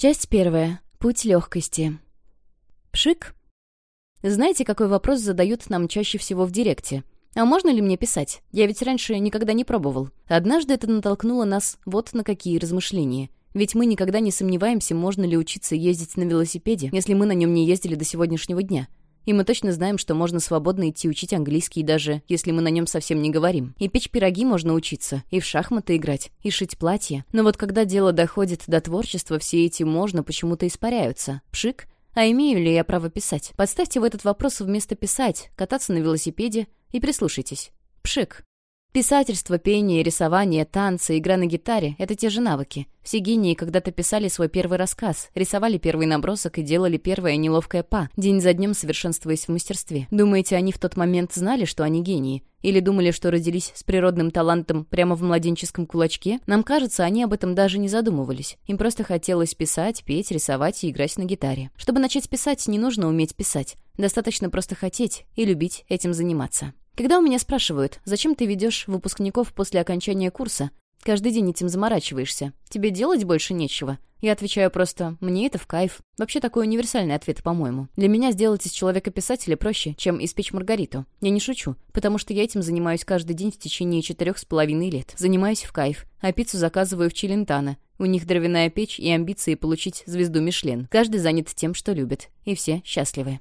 Часть первая. Путь легкости. Пшик. Знаете, какой вопрос задают нам чаще всего в директе? А можно ли мне писать? Я ведь раньше никогда не пробовал. Однажды это натолкнуло нас вот на какие размышления. Ведь мы никогда не сомневаемся, можно ли учиться ездить на велосипеде, если мы на нем не ездили до сегодняшнего дня. И мы точно знаем, что можно свободно идти учить английский, даже если мы на нем совсем не говорим. И печь пироги можно учиться, и в шахматы играть, и шить платья. Но вот когда дело доходит до творчества, все эти «можно» почему-то испаряются. Пшик. А имею ли я право писать? Подставьте в этот вопрос вместо «писать», «кататься на велосипеде» и прислушайтесь. Пшик. Писательство, пение, рисование, танцы, игра на гитаре — это те же навыки. Все гении когда-то писали свой первый рассказ, рисовали первый набросок и делали первое неловкое па, день за днем совершенствуясь в мастерстве. Думаете, они в тот момент знали, что они гении? Или думали, что родились с природным талантом прямо в младенческом кулачке? Нам кажется, они об этом даже не задумывались. Им просто хотелось писать, петь, рисовать и играть на гитаре. Чтобы начать писать, не нужно уметь писать. Достаточно просто хотеть и любить этим заниматься. Когда у меня спрашивают, зачем ты ведешь выпускников после окончания курса, каждый день этим заморачиваешься, тебе делать больше нечего, я отвечаю просто «мне это в кайф». Вообще такой универсальный ответ, по-моему. Для меня сделать из человека писателя проще, чем испечь Маргариту. Я не шучу, потому что я этим занимаюсь каждый день в течение четырех с половиной лет. Занимаюсь в кайф, а пиццу заказываю в Челентано. У них дровяная печь и амбиции получить звезду Мишлен. Каждый занят тем, что любит. И все счастливы.